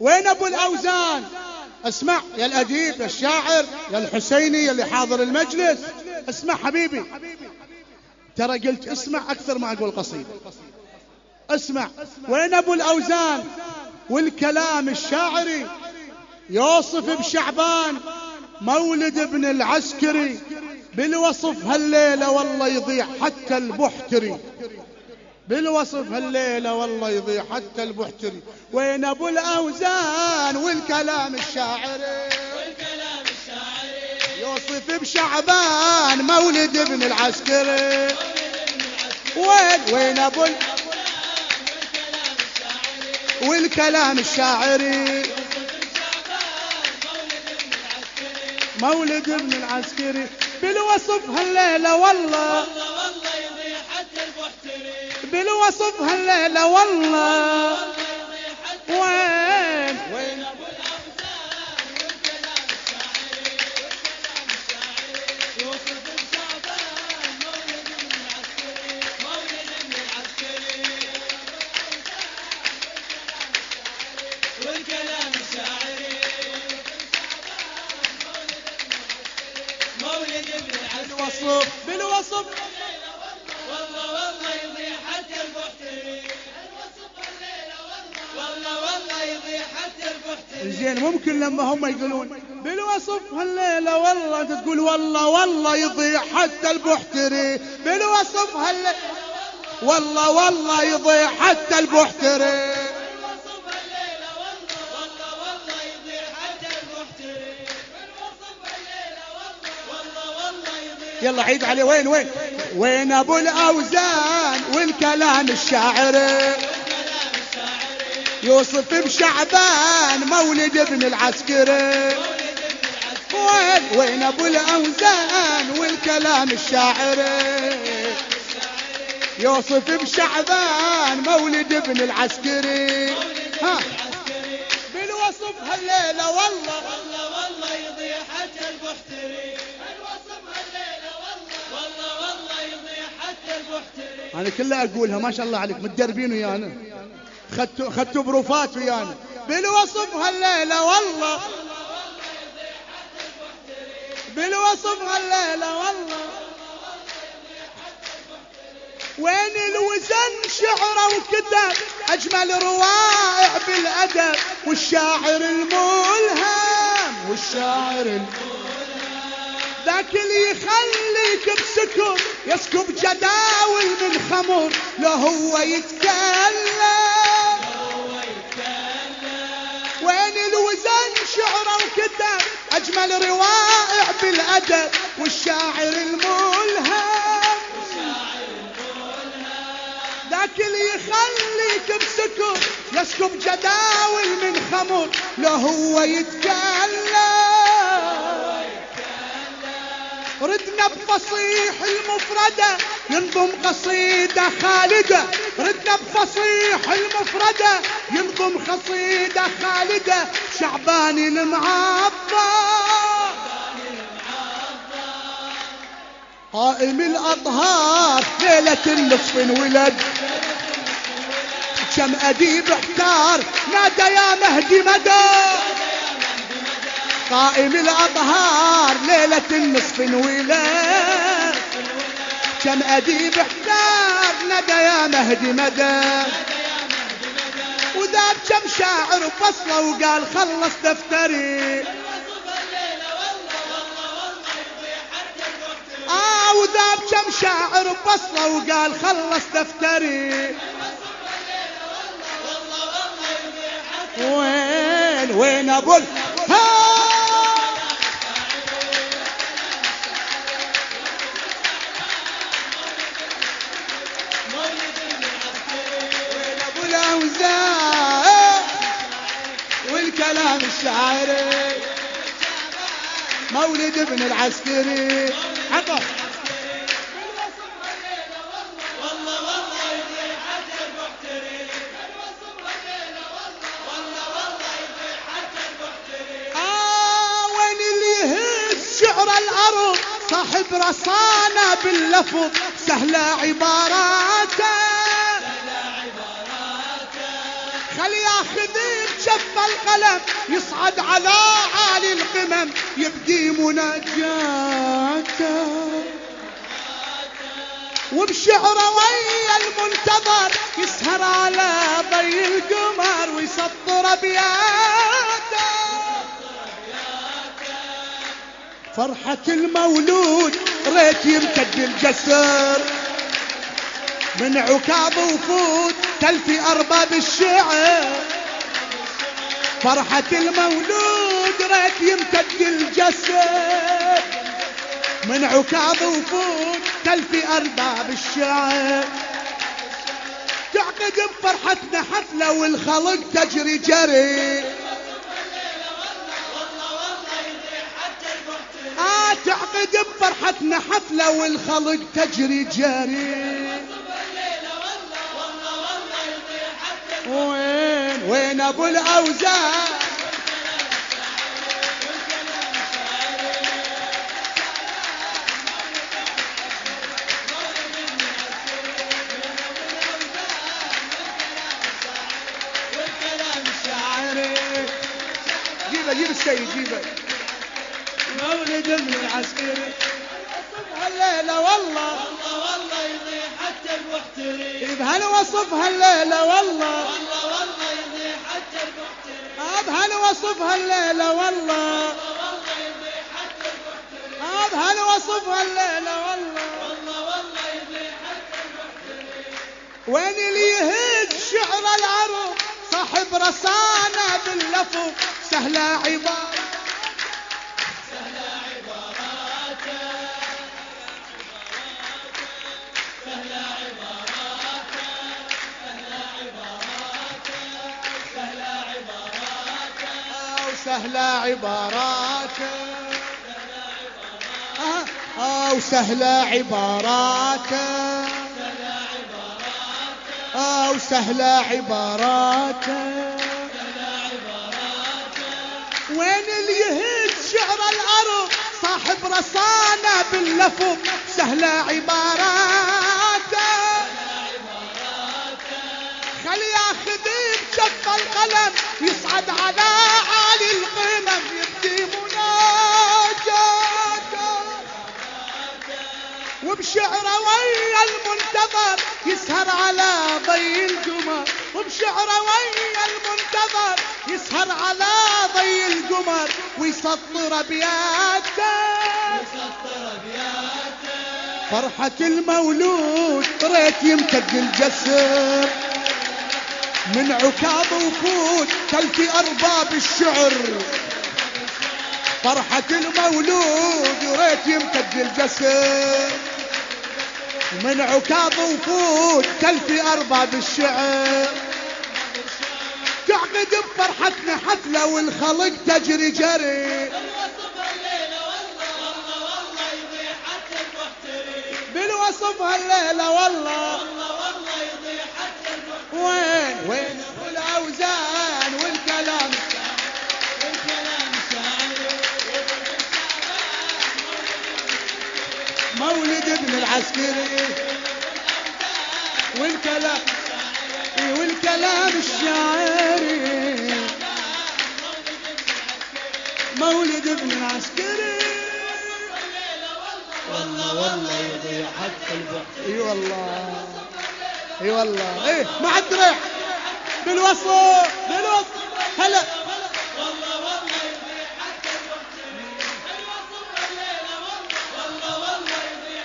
وين أبو الأوزان؟ اسمع يا الأديب يا الشاعر يا الحسيني اللي حاضر المجلس. اسمع حبيبي. ترى قلت اسمع أكثر ما أقول قصيدة. اسمع وين أبو الأوزان؟ والكلام الشاعري. يوصف بشعبان مولد ابن العسكري. بالوصف هالليلة والله يضيع حتى البحتري. بالوصف هالليلة والله يضيع حتى البحتري وين أبو الأوزان والكلام الشاعري والكلام الشاعري يوصف بشعبان مولد ابن العسكري وين وين ال- والكلام الشاعري مولد ابن العسكري بالوصف هالليلة والله بالوصف هالليلة والله لما هم يقولون بالوصف هالليلة والله تقول والله والله يضيع حتى البحتري. بالوصف هالليلة والله والله يضيع حتى البحتري. يلا عيد عليه وين وين؟ وين أبو الأوزان والكلام الشاعري. يوصف بشعبان مولد ابن العسكري وين؟ وين أبو الأوزان والكلام الشاعري يوصف بشعبان مولد ابن العسكري ها. بالوصف هالليلة والله. والله والله يضيع حتى البحتري الوصف الليلة والله والله والله يضيع حتى البحتري أنا كلها أقولها ما شاء الله عليك متدربين ويانا. خدتوا خدتوا بروفات ويانا بالوصف هالليلة والله. بالوصف هالليلة والله. وين الوزن شعره وكتب أجمل روائع بالأدب. والشاعر الملهم. والشاعر الملهم. ذاك اللي يخليك بسكر يسكب جداول من خمر. لو هو يتكلم شعره وكتب أجمل روائع بالأدب والشاعر الملهم. ذاك اللي يخليك بسكر يسكب جداول من خمر لو هو يتكلم. ردنا بفصيح المفردة ينظم قصيدة خالدة. ردنا بفصيح المفردة ينظم قصيدة خالدة. شعباني المعظم قائم الأطهار ليلة النصف انولد. كم أديب احتار نادى يا مهدي مدى. قائم الأطهار ليلة النصف انولد. كم أديب احتار ندى يا مهدي مدى. وذاب كم شاعر فصله وقال خلص دفتري. آه وذاب كم شاعر فصله وقال خلص دفتري. وين وين أبو وين اللي يهز شعر الأرض صاحب رصانة باللفظ. سهلة عباراته شف القلم يصعد على عالي القمم يبدي مناجاته وبشعره ويا المنتظر يسهر على ضي القمر ويسطر ابياته فرحة المولود ريت يمتد الجسر. من عكاظ وفود تلفي أرباب الشعر. فرحة المولود ريت يمتد الجسر من عكاظ وفود تلفي أرباب الشعر تعقد بفرحتنا حفلة والخلق تجري جري. آه تعقد بفرحتنا حفلة والخلق تجري جري. وين وين ابو الاوزان والكلام شاعري جيبه جيب السيد جيبه. مولد من العسكري. هالليلة والله. والله والله يضيع حتى المحتري بهالوصف هالليلة والله. والله والله آه بهالوصف هالليلة والله؟ المحتري آه بهالوصف هالليلة والله؟ وين اللي يهد شعر العرب صاحب رسانة باللفظ سهلة عبارة. سهلة عباراته آه، أو سهلة عباراته أو سهلة عباراته وين اللي يهد شعر الأرض صاحب رصانة باللفظ سهلة عباراته خلي ياخذ بشف القلم يصعد على عالي القمم يبدي مناجاته وبشعره ويا المنتظر يسهر على ضي القمر وبشعره ويا المنتظر يسهر على ضي القمر ويسطر ابياته فرحة المولود ريت يمتد الجسر من عكاظ وفود تلفي أرباب الشعر. فرحة المولود ريت يمتد الجسر من عكاظ وفود تلفي أرباب الشعر. تعقد بفرحتنا حفلة والخلق تجري جري. الوصف الليلة والله والله والله يضيع حتى بالوصف هالليلة والله. وين؟ وين أبو الأوزان والكلام والكلام مولد ابن العسكري. والكلام إيه والكلام الشاعري مولد ابن العسكري. والله والله يضيع حتى البحر إي والله. اي والله. إيه مع الدرع بالوصف بالوصف. هلا. والله والله يضيع والله والله يضيع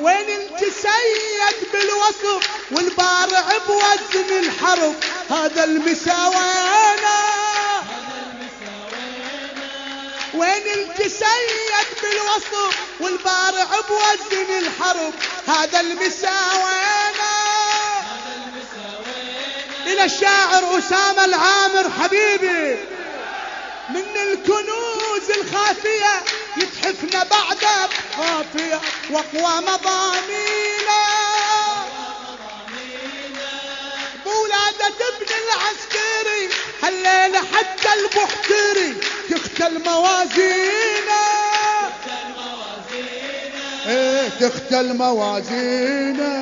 وين بالوصف والبارع بوزن الحرف؟ هذا المساوانا وين انت سيد بالوصف والبارع بوزن الحرف هذا المساوانا إلى الشاعر أسامة العامر حبيبي. من الكنوز الخافية يتحفنا بعد خافية وأقوى مضامينا تختل موازينا إيه تختل موازينا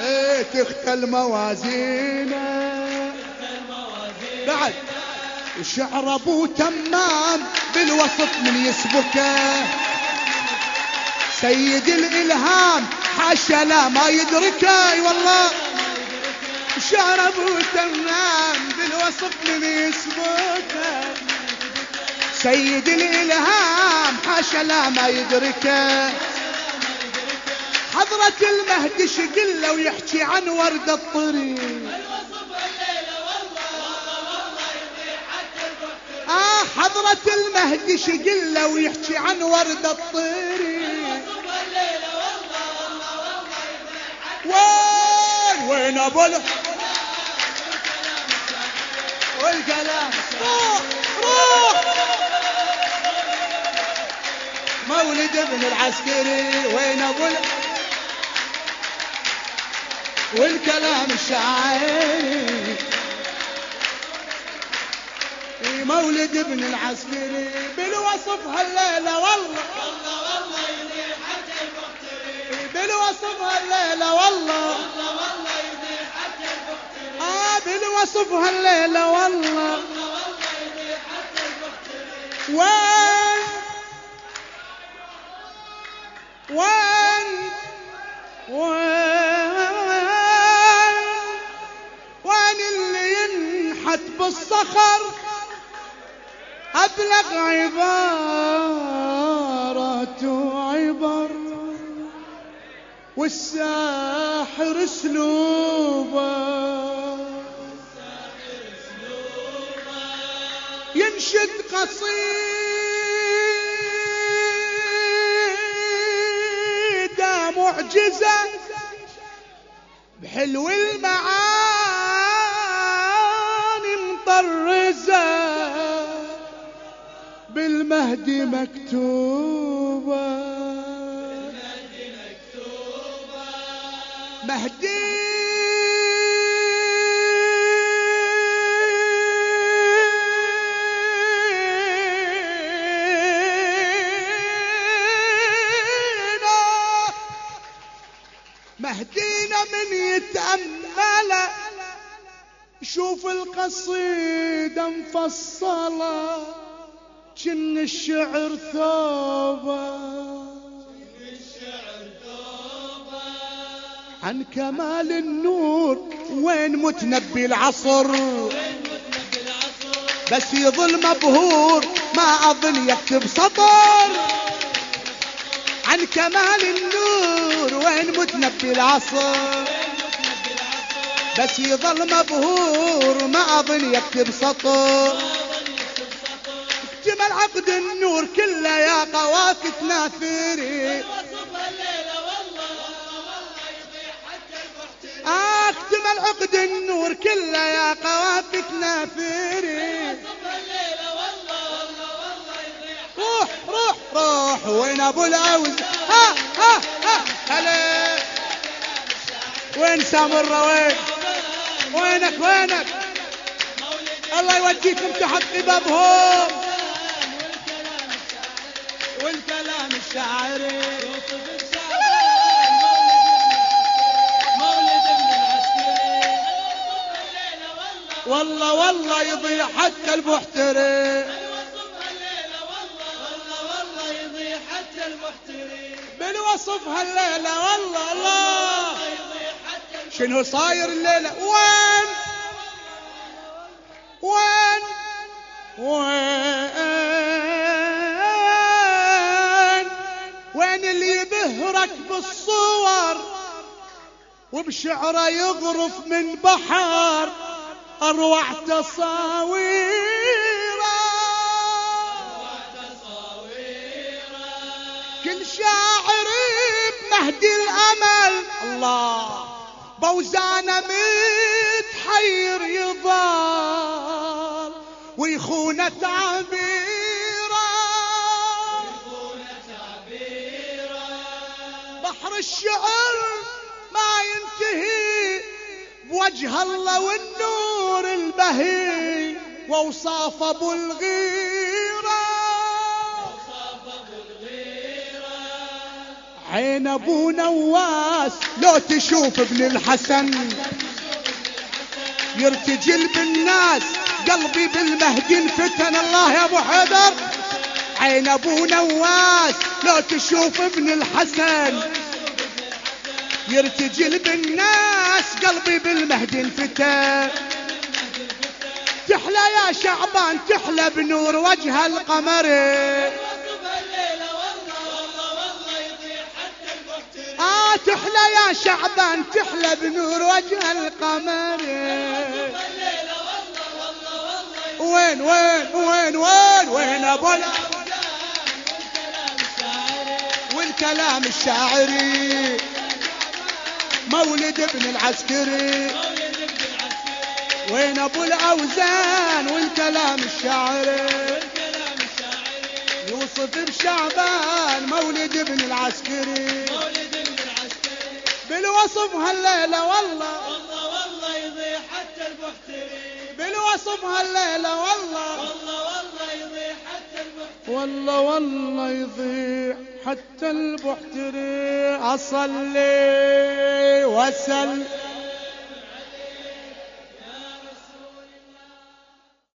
إيه تختل موازينه بعد الشعر أبو تمام بالوسط من يسبكه. سيد الإلهام حاشا لا ما يدركه اي والله. الشعر أبو تمام بالوسط من يسبكه سيد الإلهام حاشا لا ما يدركه حضرة المهدي شقله ويحكي عن ورد الطريق. آه حضرة المهدي شقله ويحكي عن ورد الطريق. وين وين أبو ال- والكلام روح روح. مولد ابن العسكري وين ابو ال- والكلام الشاعري مولد ابن العسكري بالوصف هالليلة والله. والله والله بالوصف هالليلة والله. بالوصف هالليلة والله. وين؟ وين؟ وين؟ وين اللي ينحت بالصخر؟ أبلغ عبارة عبر. والساحر اسلوبه ينشد قصيدة معجزة بحلو المعاني مطرزة بالمهدي مكتوبة شوف القصيدة مفصلة جن الشعر ثوبه. عن كمال النور وين متنبي العصر. بس يظل مبهور ما أظن يكتب سطر. عن كمال النور وين متنبي العصر. بس يظل مبهور ما أظن يكتب سطر اكتمل عقد النور كله يا قوافي تناثري الوصف الليلة والله والله والله يضيع حتى البحر اكتمل عقد النور كله يا والله يضيع روح روح روح وين أبو الاوز ها ها ها هلا. وين سامرة وين وينك وينك؟ الله يوديكم تحت قبابهم والكلام الشاعري. والله والله يضيع حتى المحتري بالوصف هالليلة والله الله شنو صاير الليلة؟ وين؟ وين وين وين اللي يبهرك بالصور وبشعره يغرف من بحر أروع تصاويره. كل شاعر بمهدي الأمل الله بوزانه متحير يضال ويخون تعبيره بحر الشعر ما ينتهي بوجه الله والنور البهي وأوصاف أبو الغيرة. عين أبو نواس لو تشوف ابن الحسن يرتجل بالناس قلبي بالمهدي انفتن الله يا أبو حيدر. عين أبو نواس لو تشوف ابن الحسن. يرتجل بالناس قلبي بالمهدي انفتن. تحلى يا شعبان تحلى بنور وجه القمر. آه تحلى يا شعبان تحلى بنور وجه القمر. وين وين وين وين وين أبو ال- والكلام الشاعري. مولد ابن العسكري. وين أبو الأوزان؟ والكلام الشاعري. يوصف بشعبان مولد ابن العسكري. بالوصف هالليلة والله. والله والله يضيع حتى المحترم. بالوصف هالليلة والله. والله والله يضيع حتى البحتري أصلي وسل